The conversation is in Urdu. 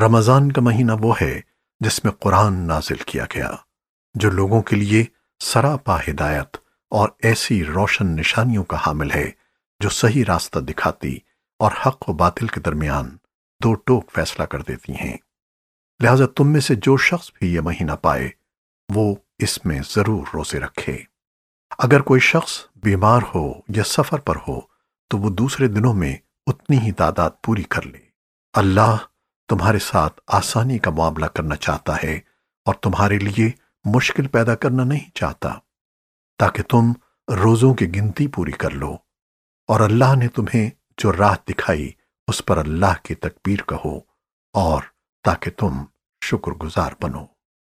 رمضان کا مہینہ وہ ہے جس میں قرآن نازل کیا گیا، جو لوگوں کے لیے سراپا ہدایت اور ایسی روشن نشانیوں کا حامل ہے جو صحیح راستہ دکھاتی اور حق و باطل کے درمیان دو ٹوک فیصلہ کر دیتی ہیں۔ لہذا تم میں سے جو شخص بھی یہ مہینہ پائے، وہ اس میں ضرور روزے رکھے۔ اگر کوئی شخص بیمار ہو یا سفر پر ہو، تو وہ دوسرے دنوں میں اتنی ہی تعداد پوری کر لے۔ اللہ تمہارے ساتھ آسانی کا معاملہ کرنا چاہتا ہے اور تمہارے لیے مشکل پیدا کرنا نہیں چاہتا، تاکہ تم روزوں کی گنتی پوری کر لو اور اللہ نے تمہیں جو راہ دکھائی اس پر اللہ کی تکبیر کہو اور تاکہ تم شکر گزار بنو۔